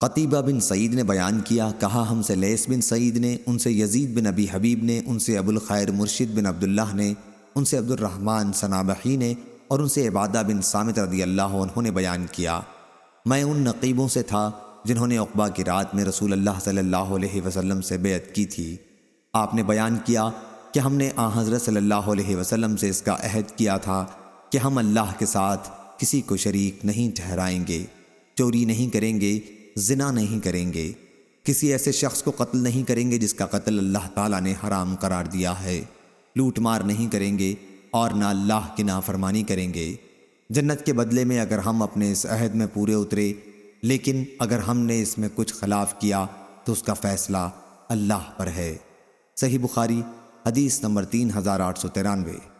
قطیبہ بن سعید نے بیان کیا، کہا، ہم سے لیس بن سعید نے، ان سے یزید بن ابی حبیب نے، ان سے ابو الخیر مرشد بن عبداللہ نے، ان سے عبد الرحمن ثنابحی نے اور ان سے عبادہ بن سامت رضی اللہ عنہ نے بیان کیا۔ میں ان نقیبوں سے تھا جنہوں نے اقبا کی رات میں رسول اللہ صلی اللہ علیہ وسلم سے بیعت کی تھی۔ آپ نے بیان کیا کہ ہم نے آ حضرت صلی اللہ علیہ وسلم سے اس کا عہد کیا تھا کہ ہم اللہ کے ساتھ کسی کو شریک نہیں ٹھہرائیں گے، چوری نہیں کریں گے زنا نہیں کریں گے۔ کسی ایسے شخص کو قتل نہیں کریں گے جس کا قتل اللہ تعالیٰ نے حرام قرار دیا ہے۔ لوٹ مار نہیں کریں گے اور نہ اللہ کی نافرمانی کریں گے۔ جنت کے بدلے میں اگر ہم اپنے اس عہد میں پورے اترے، لیکن اگر ہم نے اس میں کچھ خلاف کیا، تو اس کا فیصلہ اللہ پر ہے۔ صحیح بخاری، حدیث نمبر تین ہزار آٹھ سو ترانوے۔